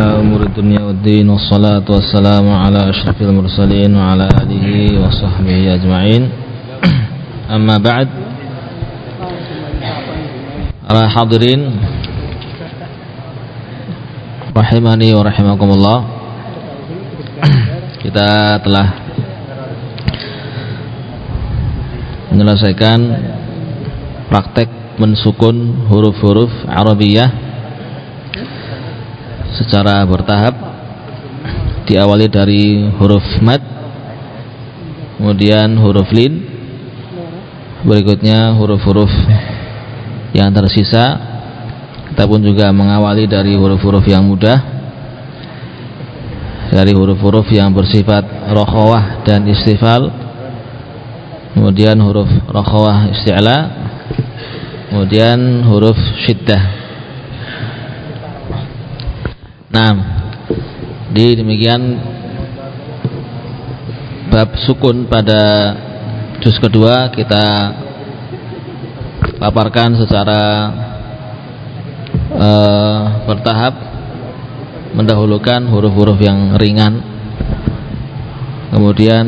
على أمور الدنيا والدين والصلاة والسلام على أشرف المرسلين وعلى آله وصحبه أجمعين أما بعد Para hadirin Rahimani wa rahimakumullah Kita telah Menyelesaikan Praktek mensukun huruf-huruf Arabiyah Secara bertahap Diawali dari huruf mad Kemudian huruf lin Berikutnya huruf-huruf yang tersisa. Kita pun juga mengawali dari huruf-huruf yang mudah dari huruf-huruf yang bersifat rokhawah dan istifal kemudian huruf rokhawah isti'la kemudian huruf syiddah nah di demikian bab sukun pada juz kedua. Kita paparkan secara uh, bertahap mendahulukan huruf-huruf yang ringan kemudian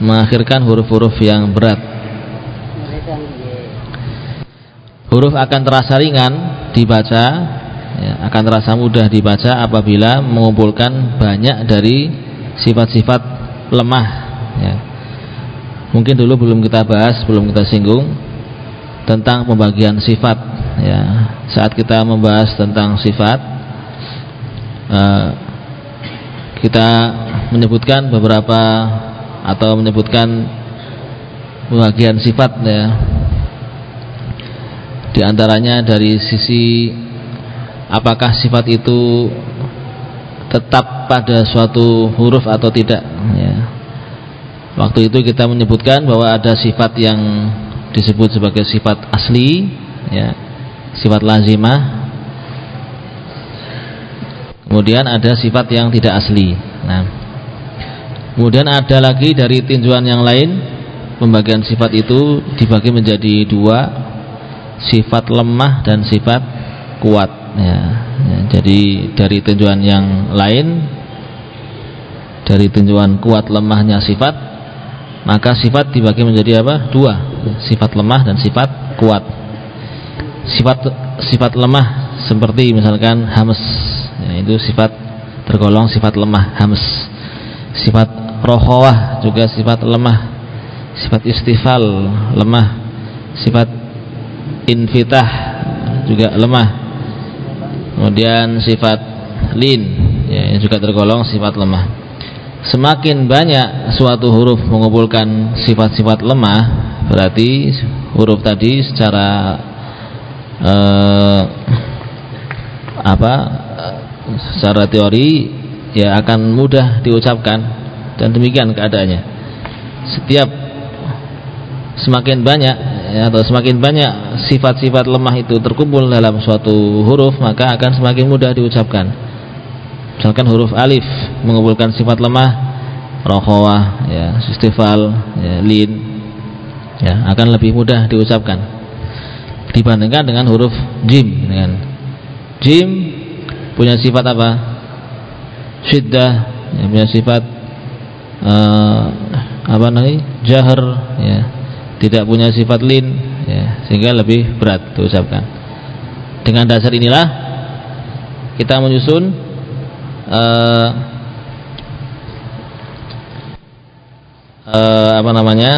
mengakhirkan huruf-huruf yang berat. Huruf akan terasa ringan dibaca ya, akan terasa mudah dibaca apabila mengumpulkan banyak dari sifat-sifat lemah ya. mungkin dulu belum kita bahas belum kita singgung tentang pembagian sifat ya saat kita membahas tentang sifat uh, kita menyebutkan beberapa atau menyebutkan pembagian sifat ya di antaranya dari sisi apakah sifat itu tetap pada suatu huruf atau tidak? Ya. Waktu itu kita menyebutkan bahwa ada sifat yang disebut sebagai sifat asli ya. Sifat lazimah. Kemudian ada sifat yang tidak asli. Nah. Kemudian ada lagi dari tinjauan yang lain pembagian sifat itu dibagi menjadi dua sifat lemah dan sifat kuat ya, ya jadi dari tinjauan yang lain dari tinjauan kuat lemahnya sifat maka sifat dibagi menjadi apa? Dua, sifat lemah dan sifat kuat. Sifat sifat lemah seperti misalkan hamas, ya, itu sifat tergolong sifat lemah hamas. Sifat rohawah juga sifat lemah. Sifat istifal lemah. Sifat infitah juga lemah. Kemudian sifat lin ya juga tergolong sifat lemah. Semakin banyak suatu huruf mengumpulkan sifat-sifat lemah berarti huruf tadi secara eh, apa secara teori ya akan mudah diucapkan. Dan demikian keadaannya. Setiap semakin banyak ya, atau semakin banyak sifat-sifat lemah itu terkumpul dalam suatu huruf maka akan semakin mudah diucapkan. Misalkan huruf alif mengumpulkan sifat lemah rokhawah ya istifal ya, lin ya akan lebih mudah diucapkan. Dibandingkan dengan huruf jim dengan jim punya sifat apa? Syiddah ya, punya sifat uh, apa namanya? Jahar ya tidak punya sifat lin ya sehingga lebih berat diucapkan. Dengan dasar inilah kita menyusun uh, uh, apa namanya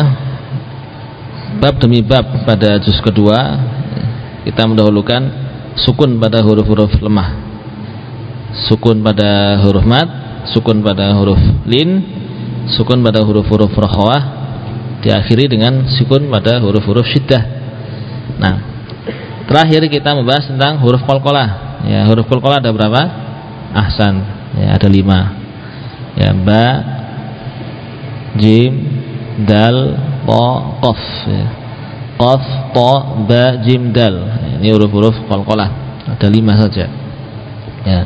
bab demi bab pada juz kedua kita mendahulukan sukun pada huruf-huruf lemah. Sukun pada huruf mat sukun pada huruf lin sukun pada huruf-huruf rohwah diakhiri dengan sukun pada huruf-huruf syiddah. Nah terakhir kita membahas tentang huruf kolkolah ya huruf kolkolah ada berapa? Ahsan. Ya, ada lima. Ya ba jim dal po kof ya. kof to ba jim dal. Ini huruf-huruf qalqalah ada lima saja. Ya.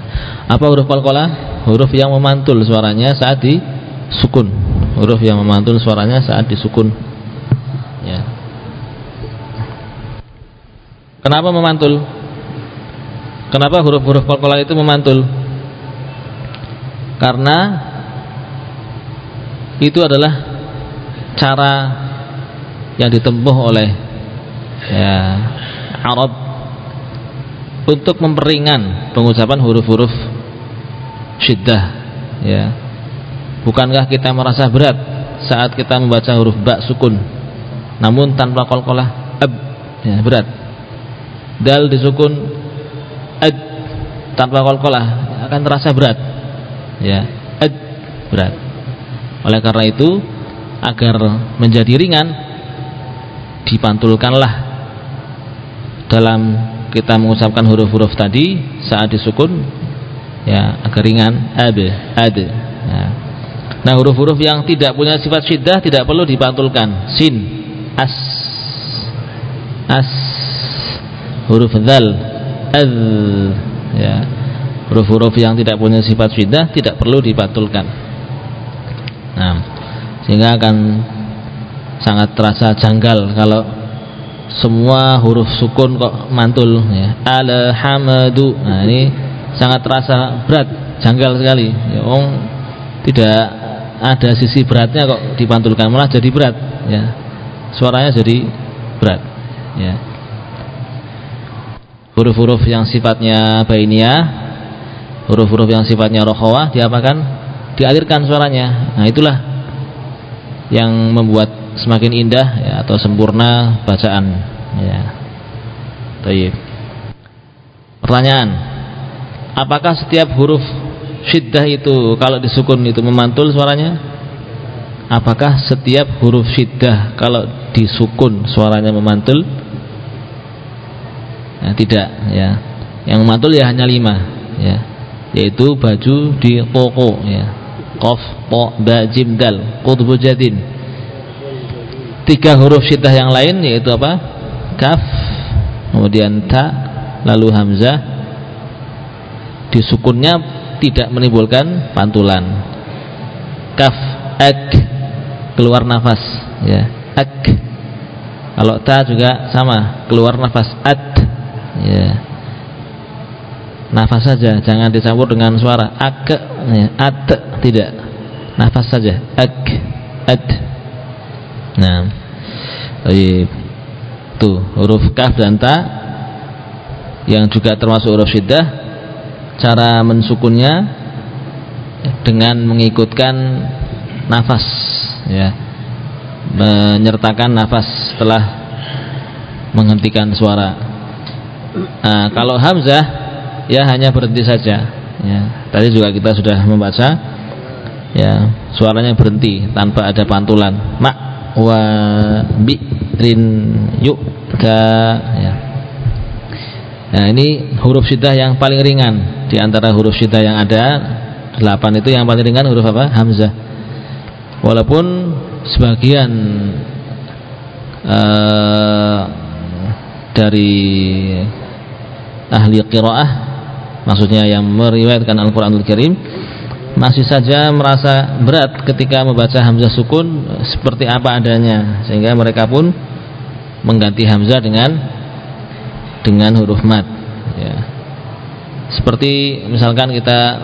Apa huruf qalqalah huruf yang memantul suaranya saat di sukun huruf yang memantul suaranya saat disukun. Ya. Kenapa memantul? Kenapa huruf-huruf qalqalah itu memantul? Karena itu adalah cara yang ditempuh oleh ya, Arab untuk memperingan pengucapan huruf-huruf syiddah ya bukankah kita merasa berat saat kita membaca huruf ba sukun? Namun tanpa kolkolah ab ya, berat. Dal disukun ad tanpa kolkolah akan terasa berat. Ya ad berat. Oleh karena itu agar menjadi ringan dipantulkanlah dalam kita mengucapkan huruf-huruf tadi saat disukun ya agar ringan ad ad ya. Nah huruf-huruf yang tidak punya sifat syiddah tidak perlu dipantulkan. Sin. As. As. Huruf zal az ya. Huruf-huruf yang tidak punya sifat syiddah tidak perlu dipantulkan. Nah sehingga akan sangat terasa janggal kalau semua huruf sukun kok mantul ya. Alhamdu nah ini sangat terasa berat janggal sekali. Ya om tidak ada sisi beratnya kok dipantulkan malah jadi berat ya. Suaranya jadi berat ya. Huruf-huruf yang sifatnya bainia huruf-huruf yang sifatnya rohawah diapakan? Dialirkan suaranya. Nah itulah yang membuat semakin indah ya, atau sempurna bacaan ya. Taib. pertanyaan apakah setiap huruf syiddah itu kalau disukun itu memantul suaranya? Apakah setiap huruf syiddah kalau disukun suaranya memantul? Nah, tidak ya. Yang mantul ya hanya lima ya. Yaitu baju di toko ya. Qaf ta ba jim dal qutbu jadin. Tiga huruf syiddah yang lain yaitu apa? Kaf kemudian ta lalu hamzah. Disukunnya tidak menimbulkan pantulan. Kaf ak keluar nafas ya. Ak kalau ta juga sama keluar nafas at ya. Nafas saja jangan dicampur dengan suara ak ya, at tidak. Nafas saja ak at nah. Tuh huruf kaf dan ta yang juga termasuk huruf syiddah cara mensukunnya dengan mengikutkan nafas ya menyertakan nafas setelah menghentikan suara Nah, kalau hamzah ya hanya berhenti saja. Ya, tadi juga kita sudah membaca ya suaranya berhenti tanpa ada pantulan. Ma wa bi rin yuk ya. Nah, ini huruf syidah yang paling ringan di antara huruf syidah yang ada delapan itu yang paling ringan huruf apa? Hamzah. Walaupun sebagian uh, dari ahli qiraah maksudnya yang meriwayatkan Al-Qur'anul Karim masih saja merasa berat ketika membaca hamzah sukun seperti apa adanya sehingga mereka pun mengganti hamzah dengan dengan huruf mat ya. seperti misalkan kita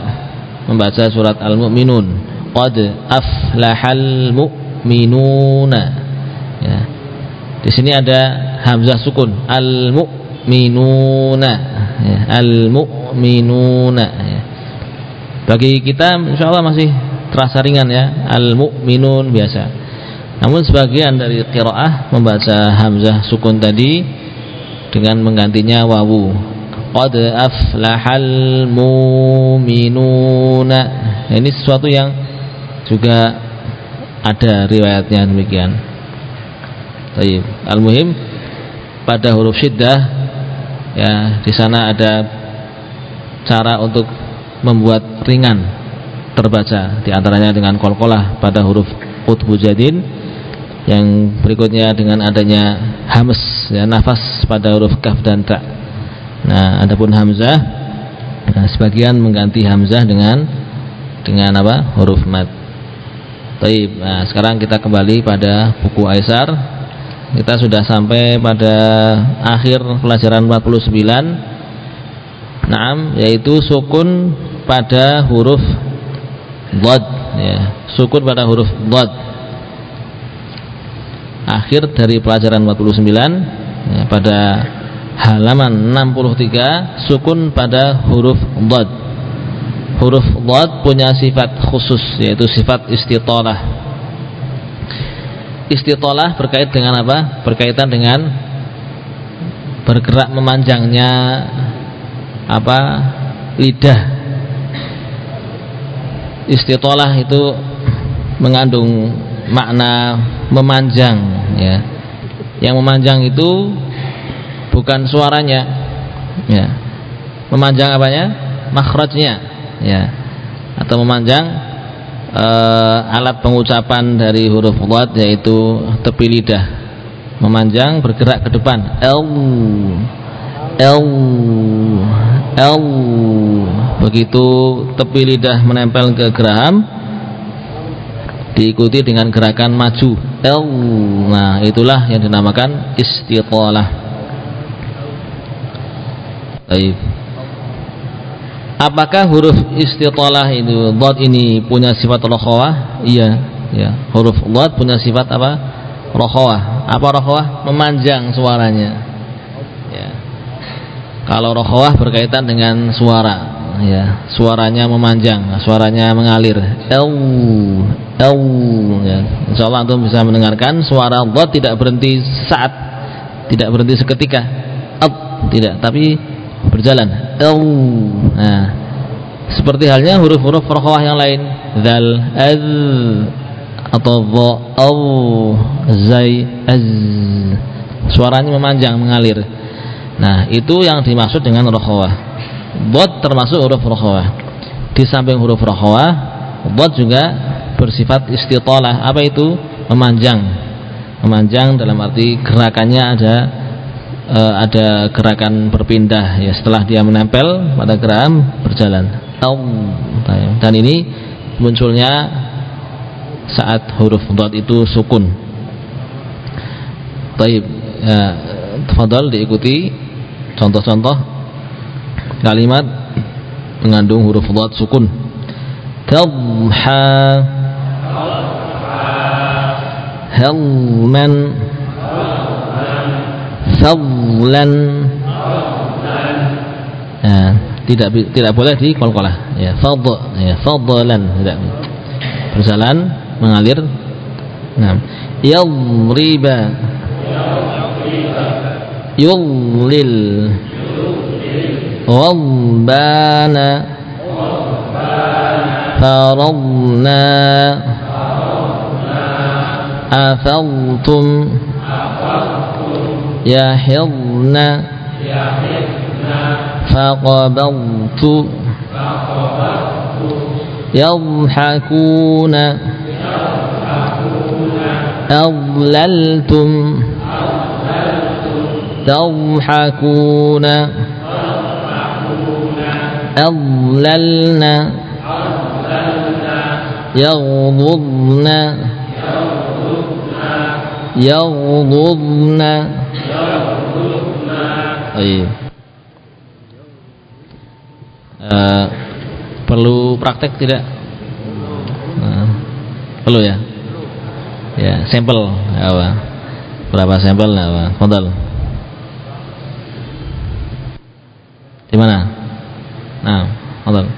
membaca surat Al-Mu'minun qad aflahal mu'minuna ya. di sini ada hamzah sukun al-mu'minuna ya, al-mu'minuna ya. bagi kita insya Allah masih terasa ringan ya al-mu'minun biasa namun sebagian dari qiraah membaca hamzah sukun tadi dengan menggantinya wawu. Qad aflahal mu'minuna. Ini sesuatu yang juga ada riwayatnya demikian. Baik, al-muhim pada huruf syiddah ya di sana ada cara untuk membuat ringan terbaca di antaranya dengan kolkolah pada huruf utbu jadin yang berikutnya dengan adanya hams ya nafas pada huruf kaf dan ta nah adapun hamzah nah, sebagian mengganti hamzah dengan dengan apa huruf mat Taib. Nah, sekarang kita kembali pada buku Aisar kita sudah sampai pada akhir pelajaran 49 Naam yaitu sukun pada huruf Dad ya. Sukun pada huruf dad. Akhir dari pelajaran 49 ya, pada halaman 63 sukun pada huruf dad. Huruf dad punya sifat khusus yaitu sifat istitolah. Istitolah berkait dengan apa? Berkaitan dengan bergerak memanjangnya apa lidah istitolah itu mengandung makna memanjang ya. Yang memanjang itu bukan suaranya ya. Memanjang apanya? Makhrajnya ya. Atau memanjang uh, alat pengucapan dari huruf dhat yaitu tepi lidah. Memanjang bergerak ke depan. L. L. L. Begitu tepi lidah menempel ke geraham diikuti dengan gerakan maju. L nah itulah yang dinamakan istiqalah baik. Apakah huruf istiqalah itu dot ini punya sifat rokhawah iya ya. Huruf dot punya sifat apa? Rokhawah apa rokhawah memanjang suaranya. Kalau rokhawah berkaitan dengan suara, ya, suaranya memanjang, suaranya mengalir. El, el, ya. Insya Allah antum bisa mendengarkan suara Allah tidak berhenti saat, tidak berhenti seketika, up, tidak, tapi berjalan. El, nah, seperti halnya huruf-huruf rokhawah yang lain, zal, az, atau dha, au, zai, az. Suaranya memanjang, mengalir. Nah, itu yang dimaksud dengan rokhawah. Bot termasuk huruf rokhawah. Di samping huruf rokhawah, bot juga bersifat istitolah. Apa itu? Memanjang. Memanjang dalam arti gerakannya ada e, ada gerakan berpindah ya setelah dia menempel pada geram berjalan. Dan ini munculnya saat huruf dot itu sukun. Taib. Ya, diikuti Contoh-contoh kalimat mengandung huruf dhad sukun. Tadha helman fadlan tidak tidak boleh di kolkolah. Ya fad ya fadlan tidak. Berjalan mengalir. Nah yadriba yulil ربنا فرضنا. أفضتم. يحضن فقبضت. يضحكون. أضللتم. تضحكون. أضللن يغضضن يغضضن طيب uh, perlu praktek tidak uh, perlu ya ya sampel apa berapa sampel apa modal Di mana? Nah, Allah.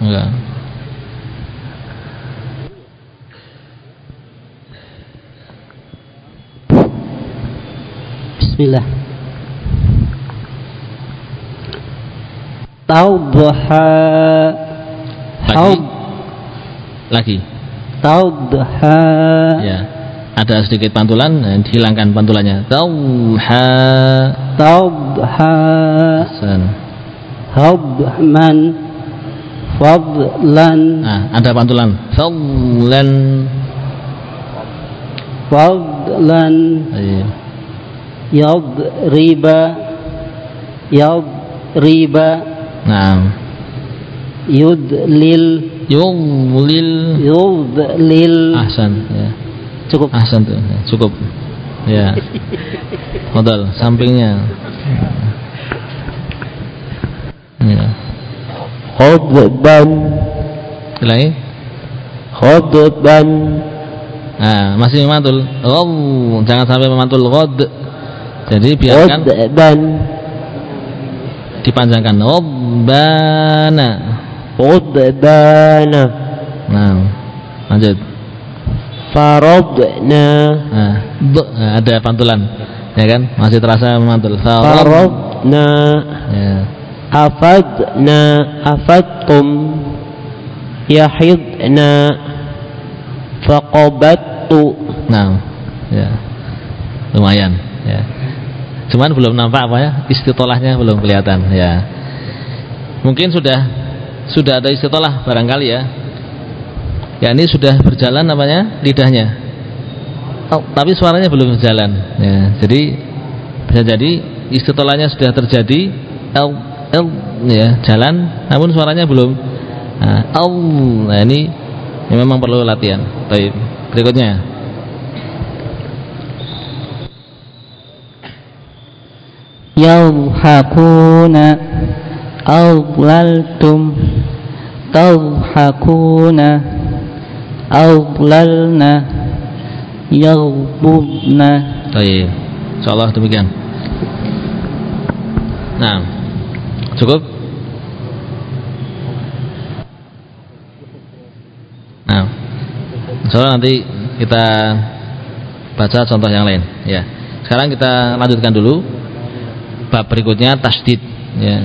Enggak. Bismillah. Taudha. Lagi. Lagi. Taudha. Ya ada sedikit pantulan eh, dihilangkan pantulannya tauha tauha san habman fadlan. Nah, ada pantulan fadlan. Fadlan. Iya. yadriba. Yadriba. Nah. Yudlil. Yudlil. Yudlil. Ahsan ya. Cukup. Ahsan tuh, cukup. Ya. Modal sampingnya. Ya. Khudban Ulangi. Khadban. Nah, masih memantul. Oh, jangan sampai memantul ghad. Jadi biarkan Khadban. dipanjangkan. Rabbana. Khadbana. Nah, lanjut. Faradna. Nah, ada pantulan. Ya kan? Masih terasa memantul. Faradna. Ya. Afadna. Afadtum. Yahidna. Faqabattu. Nah, ya. Lumayan, ya. Cuman belum nampak apa ya? Istitolahnya belum kelihatan, ya. Mungkin sudah sudah ada istitolah barangkali ya. Ya ini sudah berjalan namanya lidahnya. Oh, tapi suaranya belum berjalan, ya. Jadi bisa jadi istitolahnya sudah terjadi, el, ya, jalan, namun suaranya belum. Nah, nah ini ini memang perlu latihan. Baik, berikutnya. Yawhakuna. Awlaltum. Tawhakuna. Awlalna. Yaghbubna. Baik. Insyaallah demikian. Nah, cukup. Nah, insyaallah nanti kita baca contoh yang lain. Ya. Sekarang kita lanjutkan dulu bab berikutnya tasdid. Ya.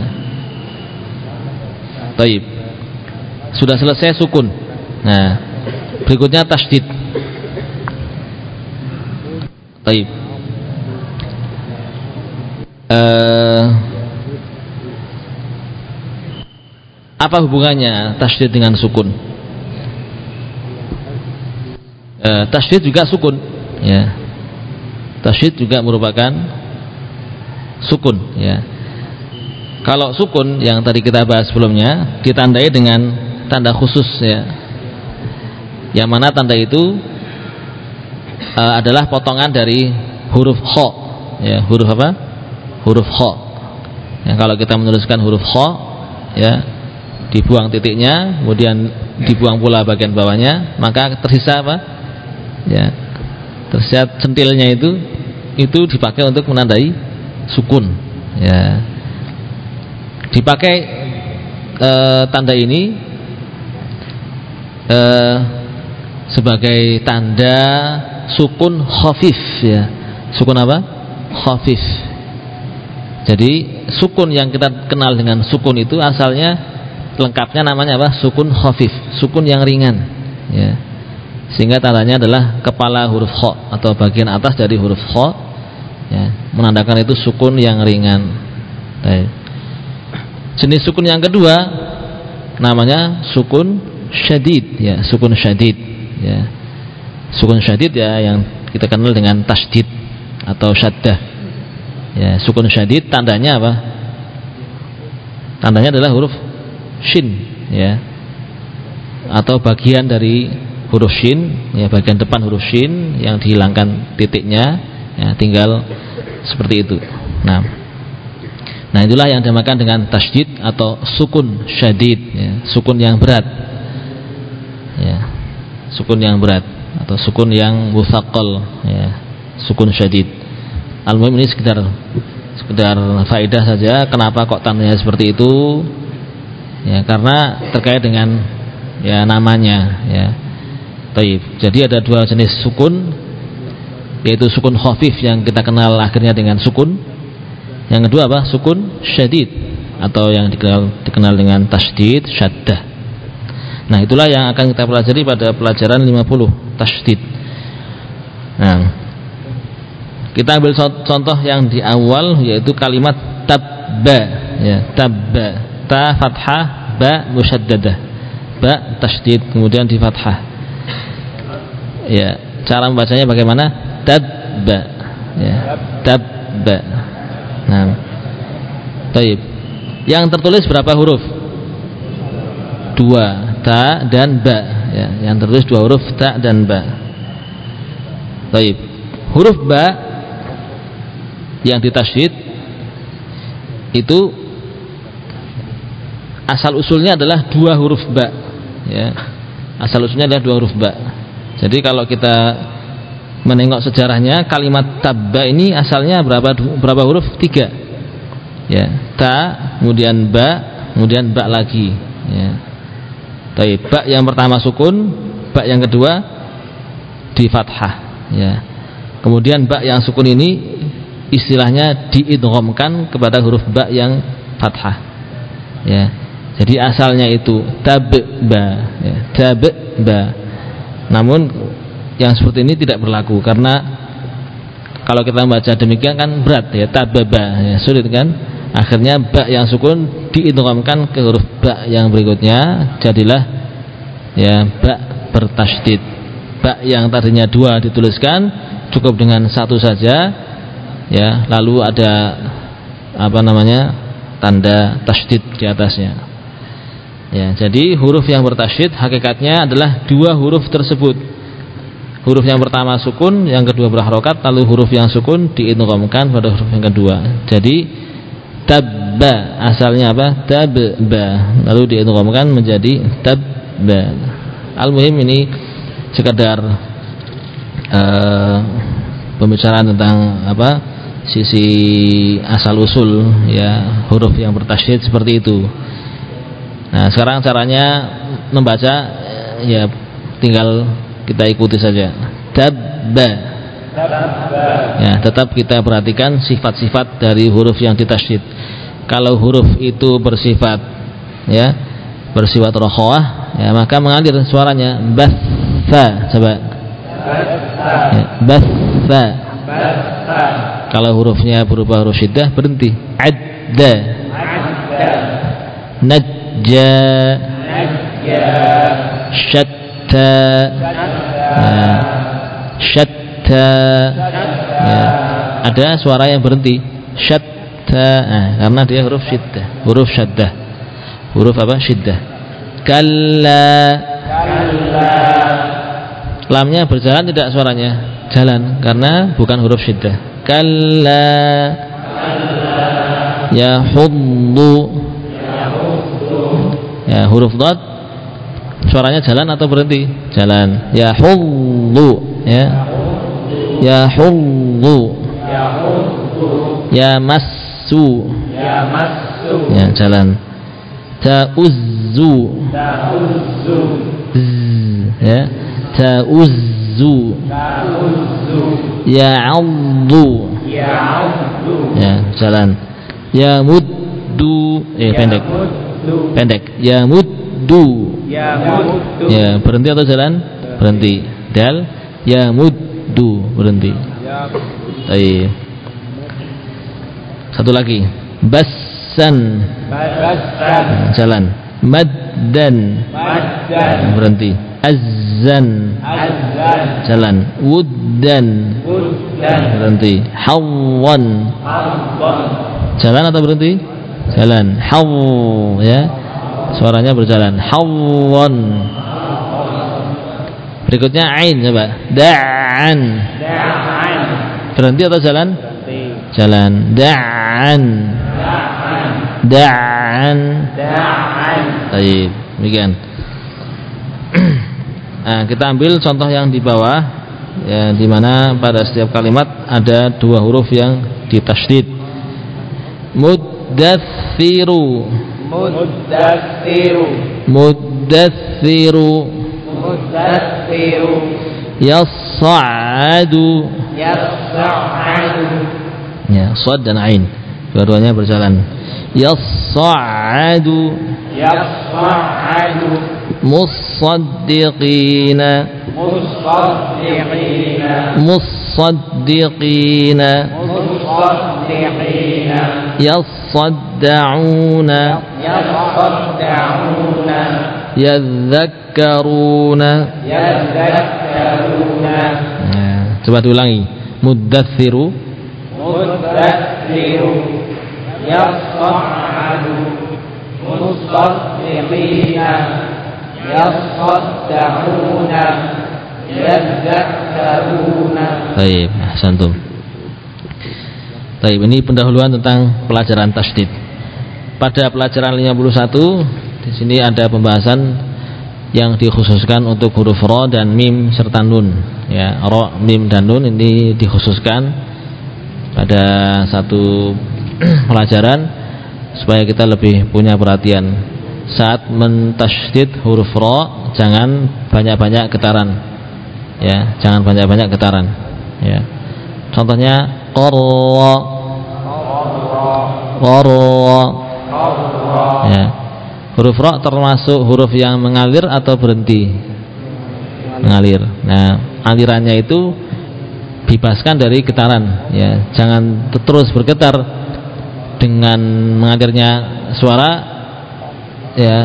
Baik. Sudah selesai sukun. Nah, berikutnya tasdid. Baik. Eh, apa hubungannya tasdid dengan sukun? Eh, tasdid juga sukun, ya. Tasdid juga merupakan sukun, ya. Kalau sukun yang tadi kita bahas sebelumnya ditandai dengan tanda khusus, ya. Yang mana tanda itu uh, adalah potongan dari huruf kho ya huruf apa huruf kho ya, kalau kita menuliskan huruf kho ya dibuang titiknya kemudian dibuang pula bagian bawahnya maka tersisa apa ya tersisa centilnya itu itu dipakai untuk menandai sukun ya dipakai uh, tanda ini uh, sebagai tanda sukun khafif ya. Sukun apa? Khafif. Jadi sukun yang kita kenal dengan sukun itu asalnya lengkapnya namanya apa? Sukun khafif, sukun yang ringan ya. Sehingga tandanya adalah kepala huruf kha atau bagian atas dari huruf kha ya, menandakan itu sukun yang ringan. Baik. Jenis sukun yang kedua namanya sukun syadid ya, sukun syadid ya sukun syadid ya yang kita kenal dengan tasdid atau syaddah ya sukun syadid tandanya apa tandanya adalah huruf shin ya. Atau bagian dari huruf shin ya bagian depan huruf shin yang dihilangkan titiknya ya tinggal seperti itu. Nah. Nah itulah yang dinamakan dengan tasdid atau sukun syadid ya, sukun yang berat. Ya. Sukun yang berat atau sukun yang muthaqal ya sukun syadid. Al ini sekedar sekedar faedah saja. Kenapa kok tandanya seperti itu ya karena terkait dengan ya namanya ya. Taib. jadi ada dua jenis sukun yaitu sukun khafif yang kita kenal akhirnya dengan sukun. Yang kedua apa? Sukun syadid atau yang dikenal dikenal dengan tasdid syaddah. Nah itulah yang akan kita pelajari pada pelajaran 50 tasdid. Nah, kita ambil contoh yang di awal yaitu kalimat tabba ya, tabba ta fathah ba musyaddadah ba tasdid kemudian di fathah. Ya cara membacanya bagaimana? Tabba ya tabba nah baik. Yang tertulis berapa huruf? Dua ta dan ba. Ya, yang tertulis dua huruf ta dan ba. Baik. Huruf ba yang ditasydid itu asal usulnya adalah dua huruf ba. Ya. Asal usulnya adalah dua huruf ba. Jadi kalau kita menengok sejarahnya kalimat tabba ini asalnya berapa berapa huruf? Tiga. Ya. Ta kemudian ba kemudian ba lagi. Ya. Tapi ba yang pertama sukun ba yang kedua di fathah. Ya. Kemudian ba yang sukun ini istilahnya diidghamkan kepada huruf ba yang fathah. Ya jadi asalnya itu tabba ya tabba. Namun yang seperti ini tidak berlaku karena kalau kita membaca demikian kan berat ya tababa ya sulit kan? Akhirnya ba yang sukun diidghamkan ke huruf ba yang berikutnya jadilah ya ba bertasydid. Ba yang tadinya dua dituliskan cukup dengan satu saja ya lalu ada apa namanya tanda tasydid di atasnya ya jadi huruf yang bertasydid hakikatnya adalah dua huruf tersebut huruf yang pertama sukun, yang kedua berharokat, lalu huruf yang sukun diidghamkan pada huruf yang kedua. Jadi tabba asalnya apa? Tabba. Lalu diidghamkan menjadi tabba. Al-muhim ini sekadar uh, pembicaraan tentang apa? sisi asal usul ya huruf yang bertasydid seperti itu. Nah, sekarang caranya membaca ya tinggal kita ikuti saja. Tabba ya tetap kita perhatikan sifat-sifat dari huruf yang ditasydid. Kalau huruf itu bersifat ya bersifat rokhawah ya maka mengalir suaranya. Batha coba. Ya, batha kalau hurufnya berupa huruf syiddah berhenti. Adda najja syatta syatta ya. ada suara yang berhenti. Syatta nah, karena dia huruf syiddah huruf syaddah huruf apa? Syiddah kalla. Lamnya berjalan tidak suaranya? Jalan karena bukan huruf syiddah kalla. Ya huddu ya huruf dot suaranya jalan atau berhenti? Jalan. Ya hullu ya. Ya hullu. Ya massu. Ya massu ya jalan ta'uzzu ta'uzzu ya. Ta'uzzu ya 'addu ya 'addu ya jalan. Ya muddu. Eh pendek pendek. Ya muddu ya muddu ya berhenti atau jalan? Berhenti. Dal? Ya muddu berhenti ya satu lagi. Bassan. Bassan. Jalan. Maddan. Maddan. Berhenti. Azzan. Azzan. Jalan. Wuddan. Wuddan. Berhenti. Hawan hawan jalan atau berhenti jalan. Haw ya. Suaranya berjalan. Hawan berikutnya ain coba. Da'an. Berhenti atau jalan? Jalan. Da'an. Da'an. Baik demikian. Nah, kita ambil contoh yang di bawah ya di mana pada setiap kalimat ada dua huruf yang ditasydid muddathiru. Muddathiru. Muddathiru. Muddathiru. Yas'adu yas'adu ya sad dan ain. Dua-duanya berjalan يصعد يصعد مصدقين. مصدقين. مصدقين. مصدقين. يصدعون. يصدعون. يذكرون. يذكرون. آه، coba diulangi. مدثر. مدثر. Yas'adu musaddiqina yasadda'una yadhakkaruna Baik, ahsantum. Baik, ini pendahuluan tentang pelajaran tasdid. Pada pelajaran 51 di sini ada pembahasan yang dikhususkan untuk huruf ro dan mim serta nun ya ro mim dan nun ini dikhususkan pada satu pelajaran supaya kita lebih punya perhatian. Saat mentasydid huruf ro jangan banyak-banyak getaran. Ya jangan banyak-banyak getaran. Ya. Contohnya qarra qarra ya. Huruf ro termasuk huruf yang mengalir atau berhenti? Mengalir. Nah, alirannya itu bebaskan dari getaran, ya. Jangan terus bergetar dengan mengalirnya suara ya.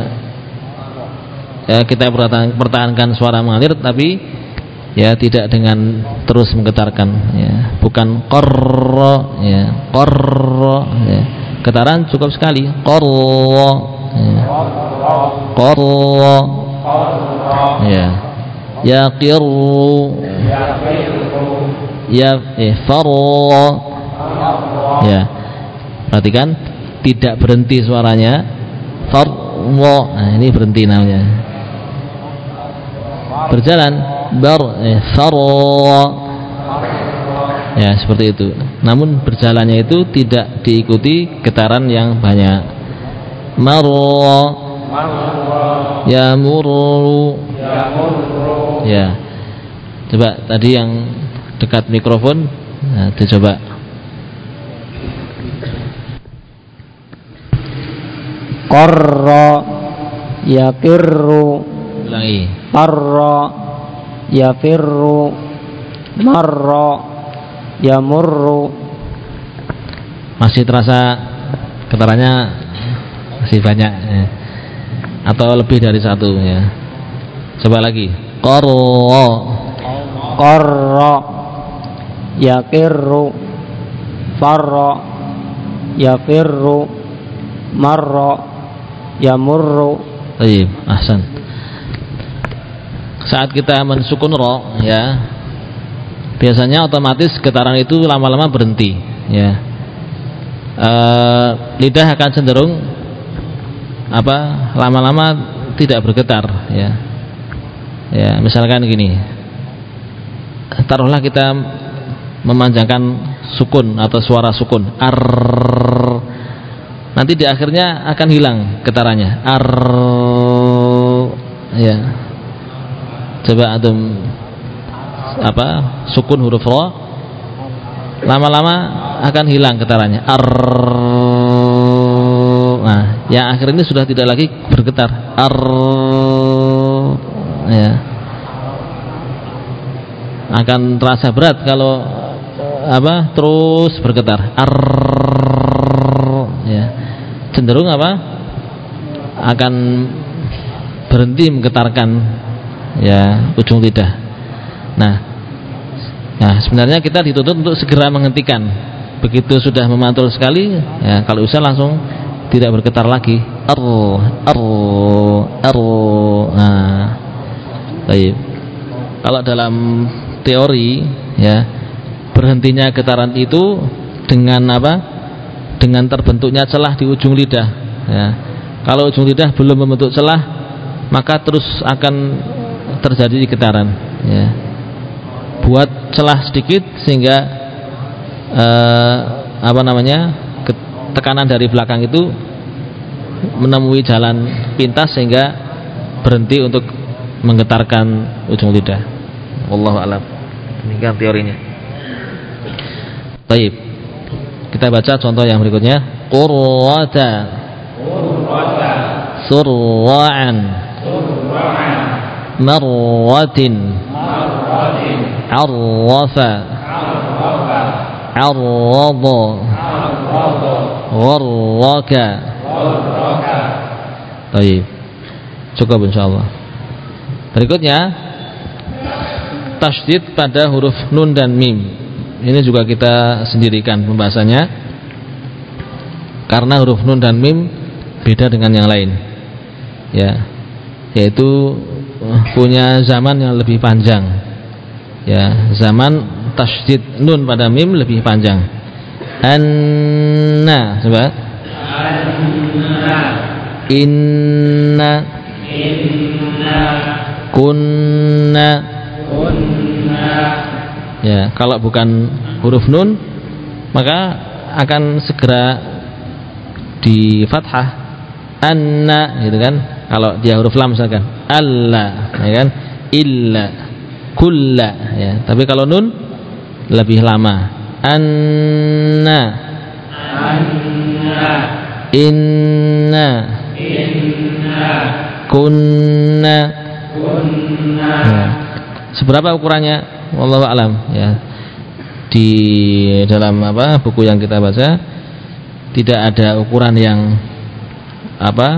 Ya, kita pertahankan suara mengalir tapi ya tidak dengan terus menggetarkan ya. Bukan korro ya korro ya. Getaran cukup sekali. Korro Qarra Ya. Yaqirru Ya eh, Ya Perhatikan Tidak berhenti suaranya. Farra Nah ini berhenti namanya. Berjalan Bar eh, Ya seperti itu. Namun berjalannya itu tidak diikuti getaran yang banyak. Marra yamurru ya coba tadi yang dekat mikrofon nah, dicoba qarra yaqirru ulangi. qarra yafirru marra yamurru. Masih terasa getarannya? Masih banyak ya. atau lebih dari satu ya. Coba lagi. Qarra qarra yakirru farra yafirru marra yamurru. Baik, ahsan. Saat kita mensukun ro ya, biasanya otomatis getaran itu lama-lama berhenti ya. E, lidah akan cenderung apa lama-lama tidak bergetar ya. Ya misalkan gini. Taruhlah kita memanjangkan sukun atau suara sukun. Ar nanti di akhirnya akan hilang getarannya ar ya coba adem apa sukun huruf ro lama-lama akan hilang getarannya ar Nah, yang akhir ini sudah tidak lagi bergetar. Ar ya. Akan terasa berat kalau apa? terus bergetar. Ar ya. Cenderung apa? Akan berhenti menggetarkan ya ujung lidah. Nah, nah sebenarnya kita dituntut untuk segera menghentikan. Begitu sudah memantul sekali, ya kalau bisa langsung tidak bergetar lagi ar ar ar nah baik kalau dalam teori ya berhentinya getaran itu dengan apa dengan terbentuknya celah di ujung lidah ya kalau ujung lidah belum membentuk celah maka terus akan terjadi getaran ya buat celah sedikit sehingga eh, apa namanya tekanan dari belakang itu menemui jalan pintas sehingga berhenti untuk menggetarkan ujung lidah. Wallahu alam. Demikian teorinya. Baik. Kita baca contoh yang berikutnya. Qurrata. Qurrata. Surwa'an. Surwa'an. Marwatin. Marwatin. Arwafa. Arwafa. Arwada. Arwada. Gharraka Gharraka Baik Cukup insyaAllah Berikutnya Tasdid pada huruf nun dan mim Ini juga kita sendirikan pembahasannya Karena huruf nun dan mim Beda dengan yang lain Ya Yaitu eh, Punya zaman yang lebih panjang Ya Zaman tasdid nun pada mim lebih panjang Anna coba. Anna. Inna. Inna. Kalau bukan huruf nun maka akan segera di fathah anna gitu kan? Kalau dia huruf lam misalkan. Alla ya kan? Illa kulla ya. Tapi kalau nun lebih lama. Anna. Anna. Inna. Inna. Kunna. Kunna. Ya. seberapa ukurannya wallahu alam ya. Di dalam apa buku yang kita baca tidak ada ukuran yang apa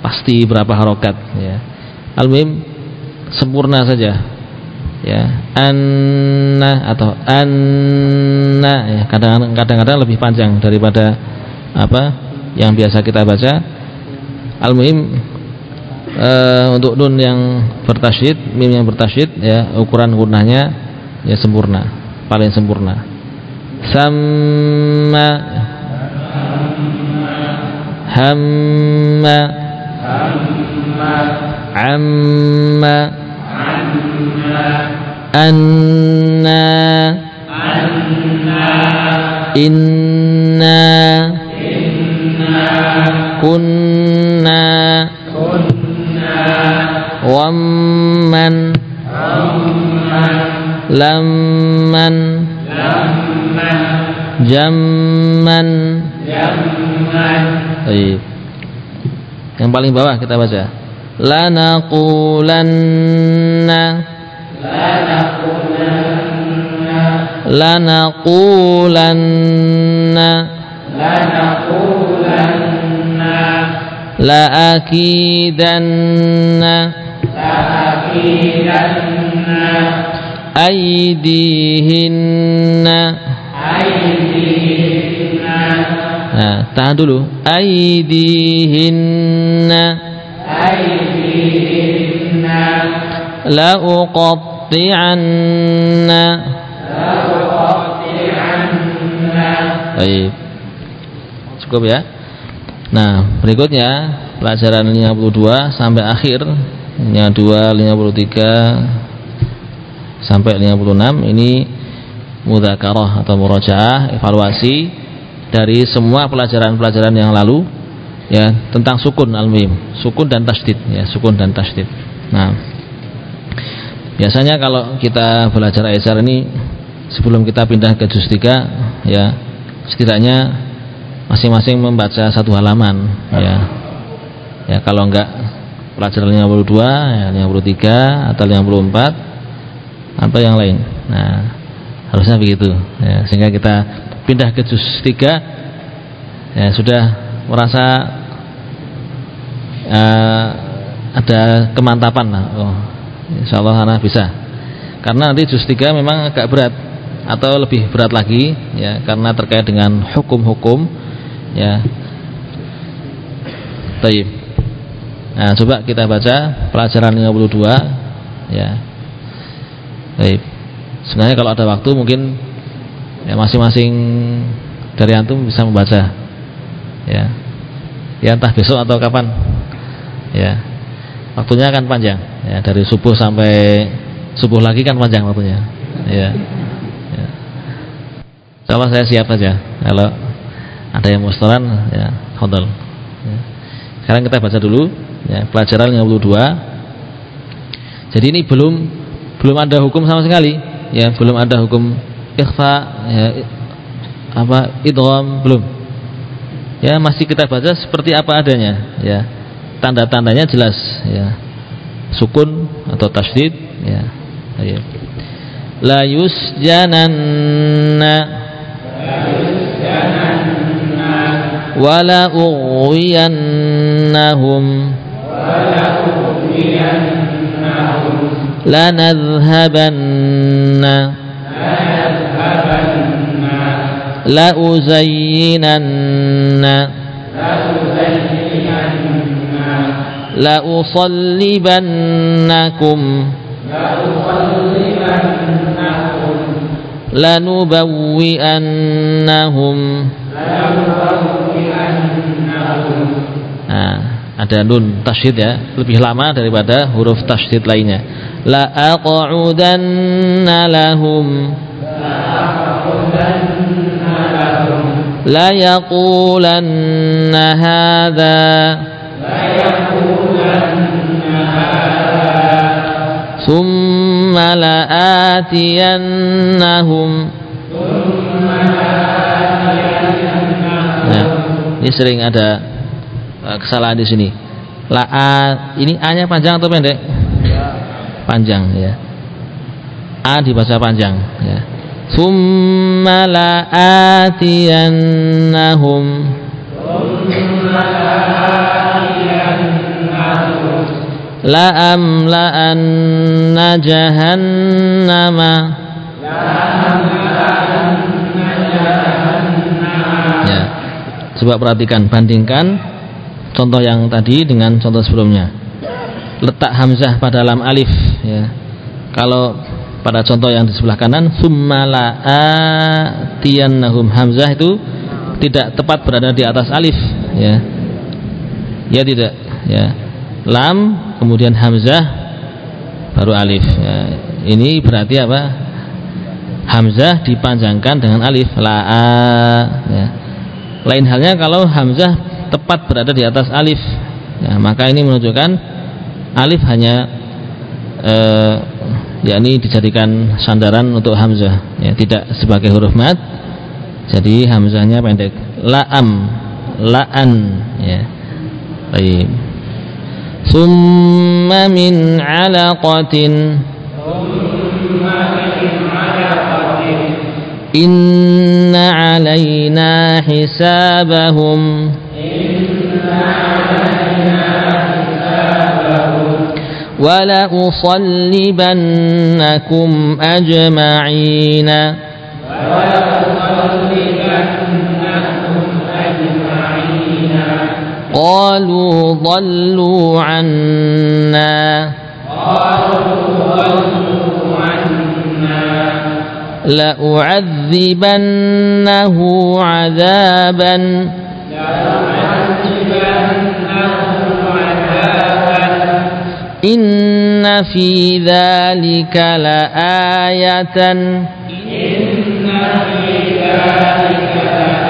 pasti berapa harokat ya. Al sempurna saja ya. Anna atau anna ya. Kadang-kadang lebih panjang daripada apa yang biasa kita baca. Al e, untuk nun yang bertasyid mim yang bertasyid ya ukuran gunanya ya sempurna. Paling sempurna. Sama hamma. Amma. Anna. Inna. Kunna. Wamman lamman. Jamman. Baik. Yang paling bawah kita baca. Lanaqulanna. Lanaqulanna. Lanaqulanna Lanaqulanna Laakidanna. Laakidanna aidihinna aidihinna nah tahan dulu. aidihinna aidihinna la uqatti'anna la uqatti'anna baik cukup ya. Nah berikutnya pelajaran 52 sampai akhir. Yang 2 53 sampai 56 ini mudzakarah atau murajaah evaluasi dari semua pelajaran-pelajaran yang lalu ya tentang sukun al-mim, sukun dan tasdid ya, sukun dan tasdid. Nah, biasanya kalau kita belajar Aisyar ini sebelum kita pindah ke juz 3 ya setidaknya masing-masing membaca satu halaman ya. Ya kalau enggak pelajaran 52 ya 53 atau 54 atau yang lain. Nah, harusnya begitu. Ya, sehingga kita pindah ke juz 3 ya sudah merasa uh, ada kemantapan lah. Oh, insyaallah anak bisa. Karena nanti juz 3 memang agak berat atau lebih berat lagi ya karena terkait dengan hukum-hukum ya. Baik. Nah, coba kita baca pelajaran 52 ya. Baik. Sebenarnya kalau ada waktu mungkin ya masing-masing dari antum bisa membaca. Ya. Ya entah besok atau kapan. Ya. Waktunya akan panjang ya dari subuh sampai subuh lagi kan panjang waktunya. Ya. ya. Saya siap saja. Kalau ada yang mustaran ya, hodol. Ya. Sekarang kita baca dulu ya, pelajaran 52. Jadi ini belum belum ada hukum sama sekali. Ya belum ada hukum ikhfa ya apa idgham belum. Ya masih kita baca seperti apa adanya ya. Tanda-tandanya jelas ya. Sukun atau tasdid ya. Ya la yusjananna. Wala ughwiyannahum wala ughwiyannahum لنذهبن لأزينن لأصلبنكم لنبوئنهم nah, ada nun tasydid ya lebih lama daripada huruf tasydid lainnya la aqudanna lahum la ليقولن هذا ثم لآتينهم Nah, ini sering ada uh, kesalahan di sini. La a ini a-nya panjang atau pendek? Panjang ya. A dibaca panjang ya. Summa la'atiyannahum la'amla'anna jahannama ya coba perhatikan bandingkan contoh yang tadi dengan contoh sebelumnya letak hamzah pada lam alif ya. Kalau pada contoh yang di sebelah kanan nahum hamzah itu tidak tepat berada di atas alif ya. Ya tidak ya. Lam kemudian hamzah baru alif ya. ini berarti apa? Hamzah dipanjangkan dengan alif la ya. lain halnya kalau hamzah tepat berada di atas alif ya, maka ini menunjukkan alif hanya eh, yakni dijadikan sandaran untuk hamzah. Ya tidak sebagai huruf mat jadi hamzahnya pendek. Laam. Laan. Ya. Baik. Summa min alaqatin. Inna alaina hisabahum ولأصلبنكم أجمعين. قالوا ضلوا عنا. لأعذبنه عذابا. Inna fi dhalika la ayatan Inna fi dhalika la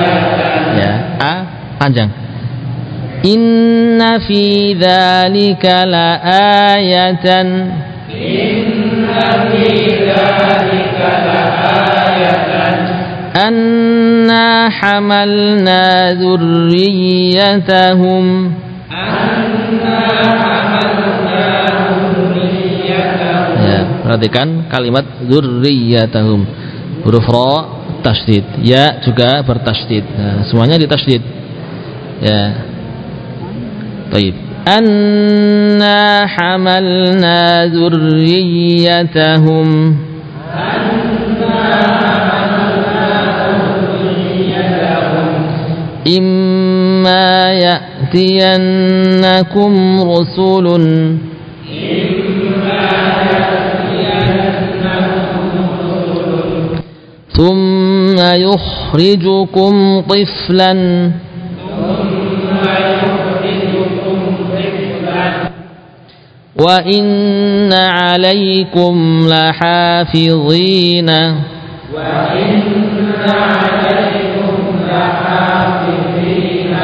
ayatan Ya, A panjang. Inna fi dhalika la ayatan Inna fi dhalika la ayatan Anna hamalna dhurriyatahum Anna hamalna Perhatikan kalimat dzurriyyatahum. Huruf ra tasdid, ya juga bertasdid. Nah, semuanya ditasdid. Ya. Baik. Anna hamalna dzurriyyatahum. Imma ya'tiyannakum rusulun ثم يخرجكم طفلا. وإن عليكم لحافظين. وإن عليكم لحافظين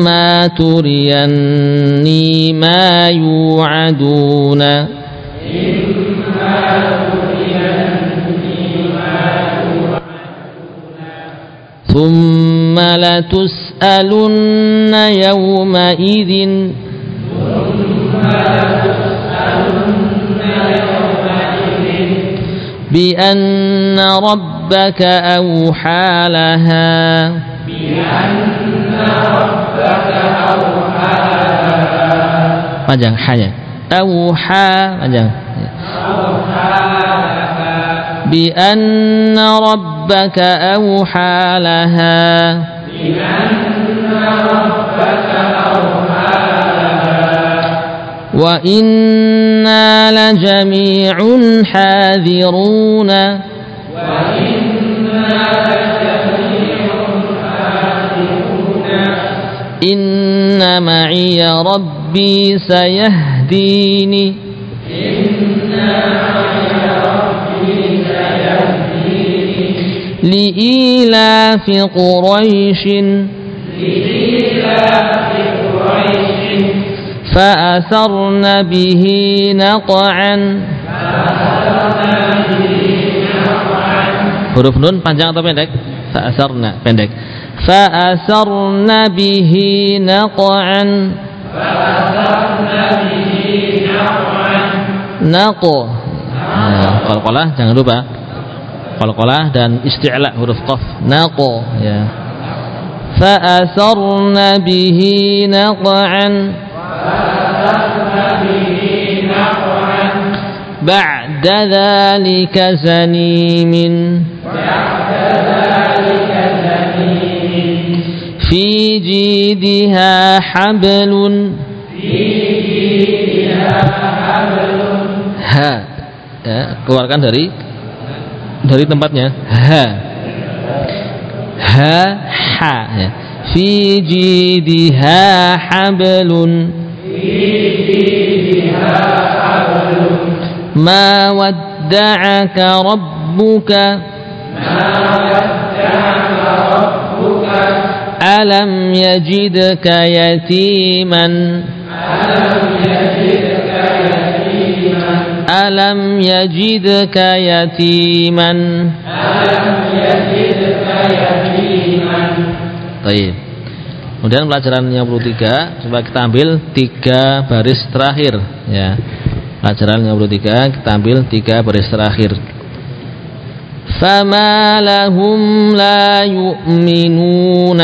إما تريني ما يوعدون. ثم لتسألن يومئذ. بأن ربك أوحى لها. بأن ربك أوحى لها panjang hanya أوحى panjang بأن ربك أوحى لها بأن ربك أوحى لها وإنا لجميع حاذرون وإنا لجميع إن معي ربي سيهديني إن معي لإيلاف قريش فأثرن به نقعا huruf nun panjang atau pendek fa'asarna pendek fa'asarna bihi naq'an naqo nah, qalqalah jangan lupa. Qalqalah dan isti'la huruf qaf. naqo ya. fa'asarna bihi naq'an fa'asarna bihi naq'an ba'da dhalika zanimin في جيدها حبل ha ya, keluarkan dari dari tempatnya ha ha ha ya. fi jidiha hablun ma wadda'aka rabbuka ألم يجدك يتيما ألم يجدك يتيما Baik. Kemudian pelajaran yang 23 coba kita ambil tiga baris terakhir ya. Pelajaran yang 23 kita ambil tiga baris terakhir. فما لهم لا يؤمنون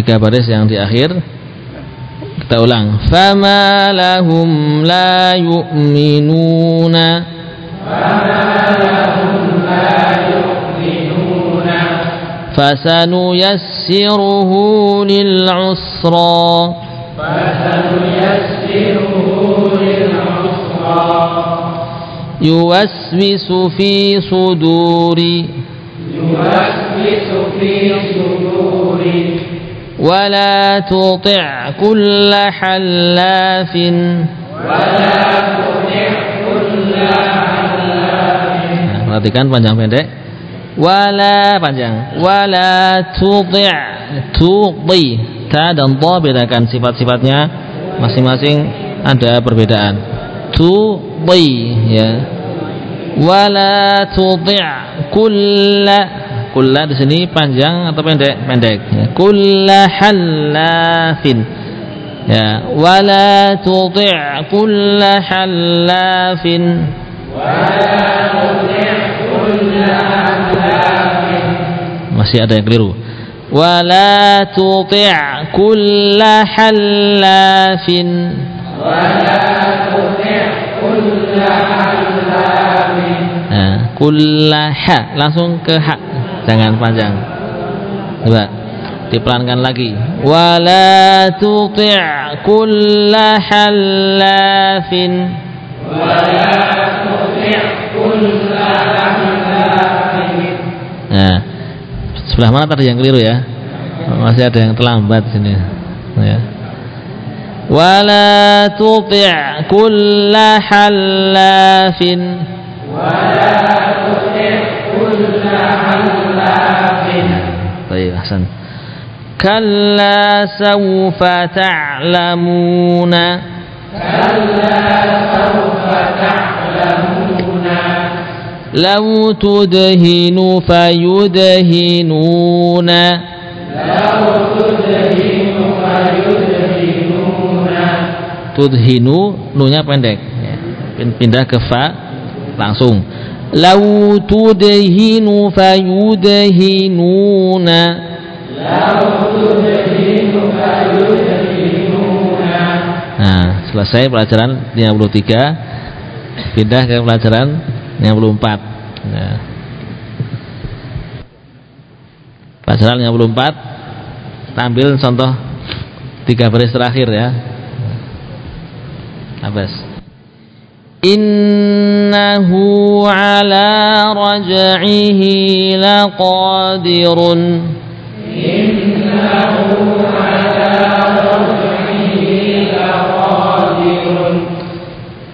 tiga baris yang di akhir. Kita ulang. Fama lahum la yu'minuna. Fasanuyassiruhu lil usra يوسوس في صدوري يوسوس في صدوري ولا تطع كل حلاف ولا تطع كل حلاف perhatikan panjang pendek wala panjang wala tuti' tuti ta dan ta bedakan sifat-sifatnya masing-masing ada perbedaan tuti ya. Wala tuti' kulla kulla di sini panjang atau pendek? Pendek ya. kulla halafin ya. Wala tuti' kulla halafin halafin masih ada yang keliru. Halafin wala tuti' kulla halafin nah kullaha langsung ke hak. Jangan panjang. Coba dipelankan lagi. Wala tuti' kulla halafin. Wala tuti' kulla halafin nah sebelah mana tadi yang keliru ya? Masih ada yang terlambat sini. Ya wala tuti' kulla halafin wala tuti' kulla halafin طيب أحسن. كلا سوف تعلمون. كلا سوف تعلمون لو تدهن فيدهنون. لو تدهن tudhinu nunya pendek pindah ke fa langsung lau tudhinu fayudhinuna Nah, selesai pelajaran 53 pindah ke pelajaran 54. Nah. Pelajaran 54 tampil contoh tiga baris terakhir ya. Abbas Innahu ala raj'ihi laqadirun Innahu ala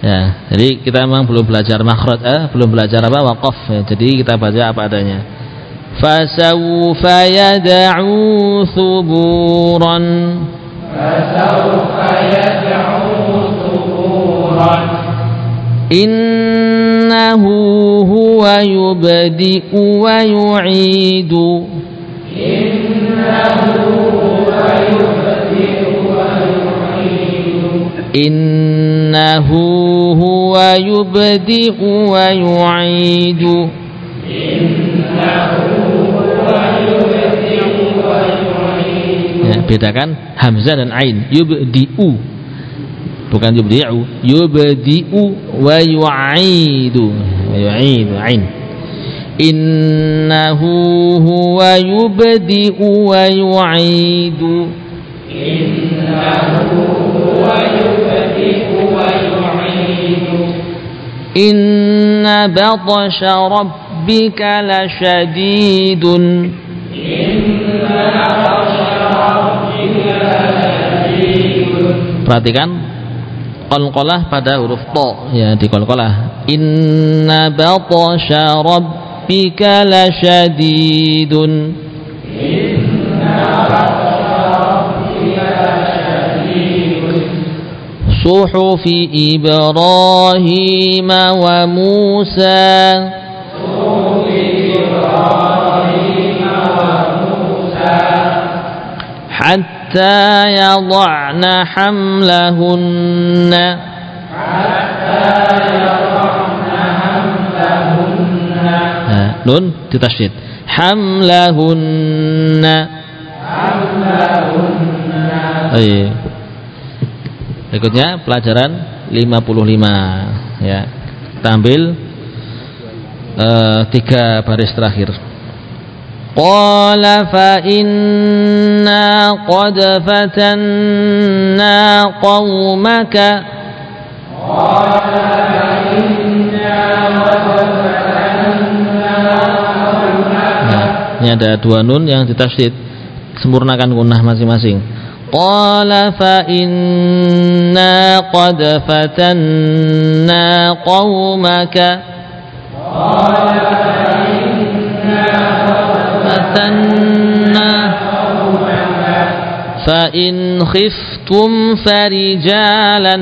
Ya, jadi kita memang belum belajar makhraj, eh, belum belajar apa waqaf. Ya. Jadi kita baca apa adanya. Fasawfa yad'u thuburan. Fasawfa yad'u Innahu huwa yubdi'u wa yu'idu. Innahu huwa yubdi'u wa yu'idu. Innahu huwa yubdi'u wa yu'idu. Ya, bedakan hamzah dan ain. Yubdi'u. Bukan yubdi'u, yubdi'u wa yu'idu. Yu'idu ain. Innahu huwa yubdi'u wa yu'idu. Innahu huwa yubdi'u. Inna batsha rabbika lasyadidun. Inna Perhatikan qalqalah pada huruf to ya di qalqalah. Inna batasha rabbika lasyadidun. Inna batasha rabbika lasyadidun. Suhufi Ibrahim wa Musa. Suhufi Ibrahim wa Musa. Hatta حتى يضعن حملهن حتى يضعن حملهن نون تتشديد حملهن حملهن أي Berikutnya pelajaran 55 ya. Tampil uh, tiga baris terakhir. قال فإنا قد فتنا قومك قال فإنا قد فتنا قومك ini ada dua nun yang ditafsir sempurnakan gunnah masing-masing qala fa inna qad fatanna qaumaka qala فتنا فإن خفتم فرجالا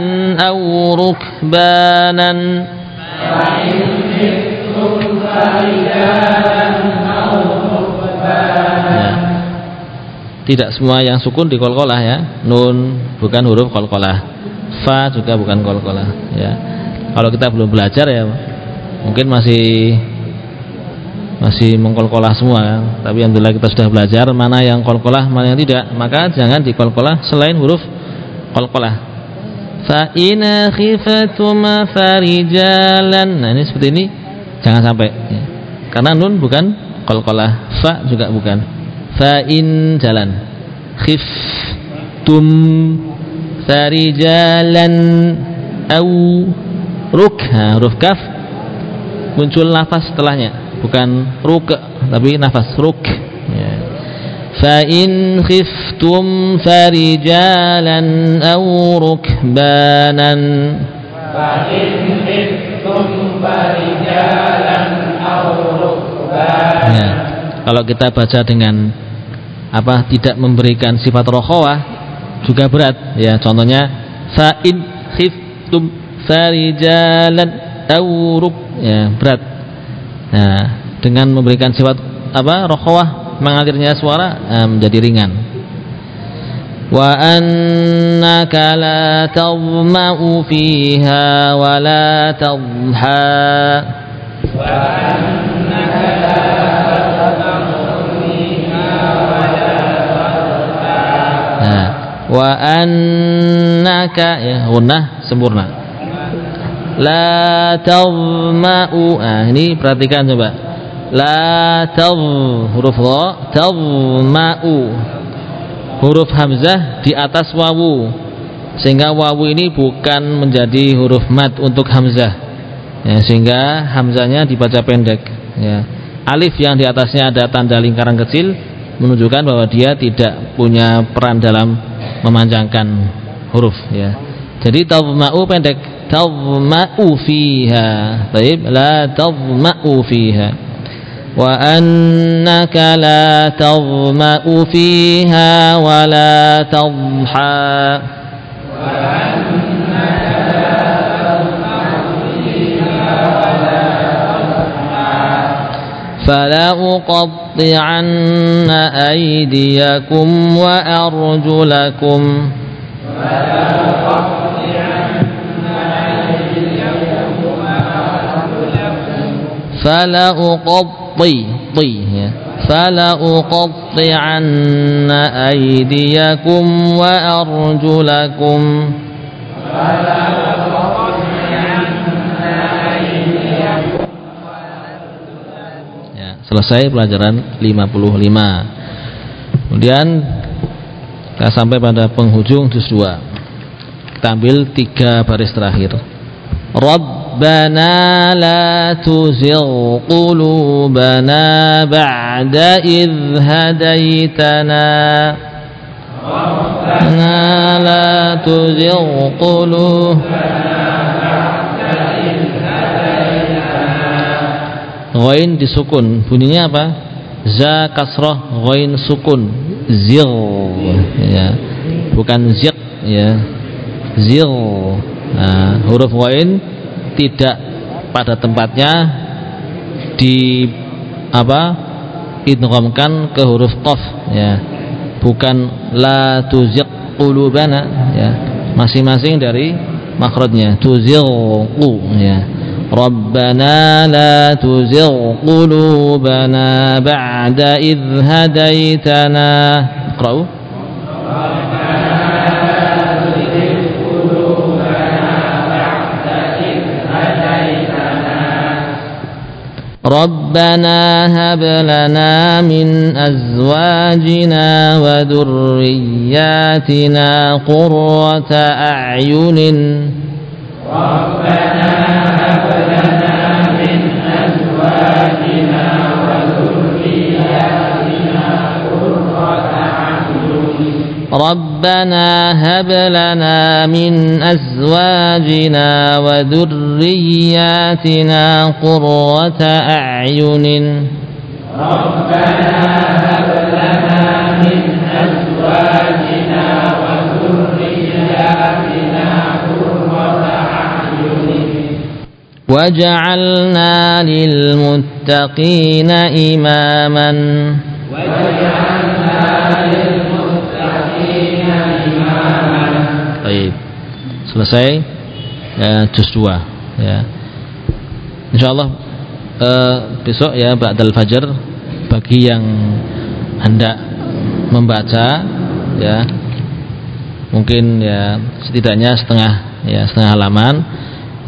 أو ركبانا فإن خفتم فرجالا أو ركبانا tidak semua yang sukun di kolkolah ya nun bukan huruf kolkolah fa juga bukan kolkolah ya kalau kita belum belajar ya mungkin masih masih mengkolkolah semua ya. tapi alhamdulillah kita sudah belajar mana yang kolkolah mana yang tidak. Maka jangan dikolkolah selain huruf kolkolah. Fa ina khifatum farijalan. Nah ini seperti ini. Jangan sampai ya. karena nun bukan kolkolah fa juga bukan. Fa in jalan. Khif tum farijalan. Au ruk nah, huruf kaf muncul nafas setelahnya bukan ruk tapi nafas ruk. Ya. fa in khiftum farijalan aw rukbanan. Fa in khiftum farijalan aw rukbanan. Ya. kalau kita baca dengan apa tidak memberikan sifat rokhawah juga berat. Ya contohnya fa in khiftum farijalan aw ruk ya berat Nah, dengan memberikan sifat apa? rokhawah mengalirnya suara eh, menjadi ringan. Wa annaka la tadma'u fiha wa la tadha. Wa annaka la Nah, wa annaka ya gunnah sempurna la tazma'u. Ah ini perhatikan coba. La taz huruf ra tazma'u. Huruf hamzah di atas wawu. Sehingga wawu ini bukan menjadi huruf mat untuk hamzah. Ya, sehingga hamzahnya dibaca pendek. Ya. alif yang di atasnya ada tanda lingkaran kecil menunjukkan bahwa dia tidak punya peran dalam memanjangkan huruf ya. Jadi tazma'u pendek تظمأ فيها. طيب لا تظمأ فيها. وأنك لا تظمأ فيها ولا تضحى. فلأقطعن أيديكم وأرجلكم. fala uqatti ti ya fala uqatti uqatti'anna aydiyakum wa arjulakum fala ya, selesai pelajaran 55 kemudian kita sampai pada penghujung juz 2 kita ambil 3 baris terakhir. Rabb Rabbana la tuzigh qulubana ba'da idh hadaitana Rabbana la tuzigh qulubana Ghain disukun bunyinya apa? Za ghain sukun. Zil ya. Bukan zik ya. Zil nah, huruf ghain tidak pada tempatnya di apa idghamkan ke huruf qaf ya. Bukan la tuziq qulubana ya. Masing-masing dari makhrajnya. Tuzighu ya. Rabbana la tuziq qulubana ba'da idh hadaitana qra'u ربنا هب لنا من أزواجنا وذرياتنا قرة أعين. ربنا ربنا هب لنا من أزواجنا وذرياتنا قرة أعين. ربنا هب لنا من أزواجنا وذرياتنا قرة أعين وجعلنا للمتقين إماما. وجعلنا Selesai ya juz 2 ya. Insyaallah eh, besok ya ba'dal fajar bagi yang hendak membaca ya mungkin ya setidaknya setengah ya setengah halaman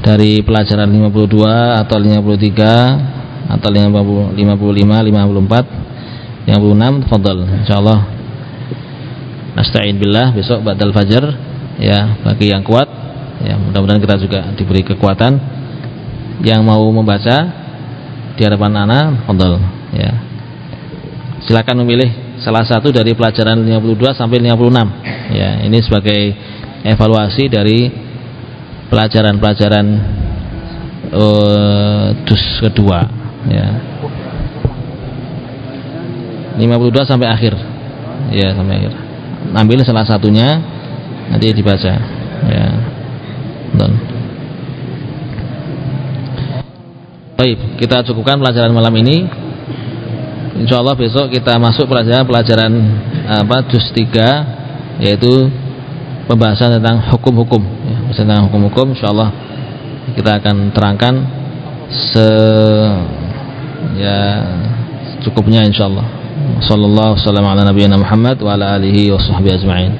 dari pelajaran 52 atau 53 atau 50, 55 54 56 fadal insyaallah nasta'in billah besok ba'dal fajar ya bagi yang kuat ya mudah-mudahan kita juga diberi kekuatan. Yang mau membaca di hadapan anak fadal ya. Silakan memilih salah satu dari pelajaran 52 sampai 56 ya ini sebagai evaluasi dari pelajaran-pelajaran uh, dus kedua ya. 52 sampai akhir. Ya sampai akhir. Ambil salah satunya nanti dibaca ya dan Baik, kita cukupkan pelajaran malam ini. Insya Allah besok kita masuk pelajaran-pelajaran apa juz 3 yaitu pembahasan tentang hukum-hukum ya, tentang hukum-hukum Insya Allah kita akan terangkan se ya cukupnya Insya Allah. Sallallahu wasallam ala nabiyina Muhammad wa ala alihi wa ajma'in.